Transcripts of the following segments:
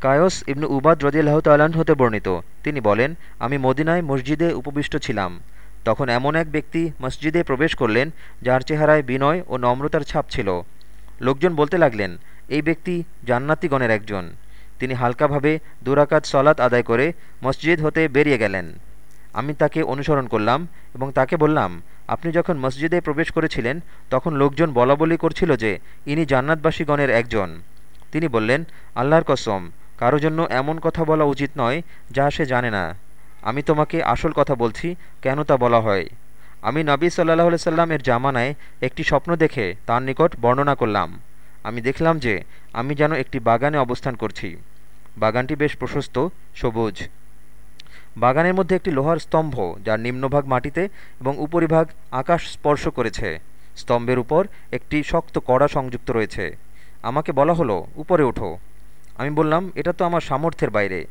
কায়স ইবনু উবাদ রদিয়াল্লাহ তাল্লাহ্ন হতে বর্ণিত। তিনি বলেন, আমি মদিনায় মসজিদে উপবিষ্ট ছিলাম। তখন এমন এক ব্যক্তি মসজিদে প্রবেশ করলেন, যার চেহারায় বিনয় ও নম্রতার ছাপ ছিল। লোকজন বলতে লাগলেন, এই ব্যক্তি জান্নাতিগণের একজন। তিনি হালকাভাবে দুরাকাত সলাত আদায় করে মসজিদ হতে বেরিয়ে গেলেন। আমি তাকে অনুসরণ করলাম এবং তাকে বললাম, আপনি যখন মসজিদে প্রবেশ করেছিলেন, তখন লোকজন বলাবলি করছিল যে, ইনি জান্নাতবাসীগণের একজন। তিনি বললেন, আল্লাহর কসম কারও জন্য এমন কথা বলা উচিত নয় যা সে জানে না। আমি তোমাকে আসল কথা বলছি, কেন তা বলা হয়? আমি নবী সাল্লাহ সাল্লাম এর জামানায় একটি স্বপ্ন দেখে তার নিকট বর্ণনা করলাম। আমি দেখলাম যে আমি যেন একটি বাগানে অবস্থান করছি। বাগানটি বেশ প্রশস্ত, সবুজ। বাগানের মধ্যে একটি লোহার স্তম্ভ, যার নিম্নভাগ মাটিতে এবং উপরিভাগ আকাশ স্পর্শ করেছে। স্তম্ভের উপর একটি শক্ত কড়া সংযুক্ত রয়েছে। আমাকে বলা হলো, উপরে ওঠো। আমি বললাম, এটা তো আমার সামর্থ্যের বাইরে।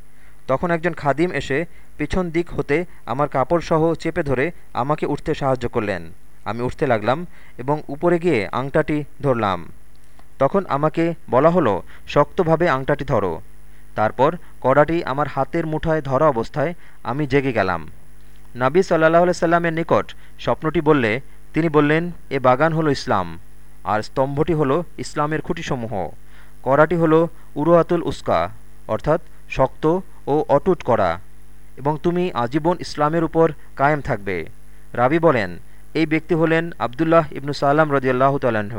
তখন একজন খাদিম এসে পিছন দিক হতে আমার কাপড় সহ চেপে ধরে আমাকে উঠতে সাহায্য করলেন। আমি উঠতে লাগলাম এবং উপরে গিয়ে আংটাটি ধরলাম। তখন আমাকে বলা হলো, শক্তভাবে আংটাটি ধরো। তারপর কড়াটি আমার হাতের মুঠায় ধরা অবস্থায় আমি জেগে গেলাম। নাবি সাল্লাহ সাল্লামের নিকট স্বপ্নটি বললে, তিনি বললেন, এ বাগান হলো ইসলাম, আর স্তম্ভটি হলো ইসলামের খুঁটিসমূহ। কড়াটি হল উরুয়াতুল উস্কা, অর্থাৎ শক্ত ও অটুট করা, এবং তুমি আজীবন ইসলামের উপর কায়েম থাকবে। রাবি বলেন, এই ব্যক্তি হলেন আবদুল্লাহ ইবনু সাল্লাম রদিয়াল্লাহ তাল্লাহ্ন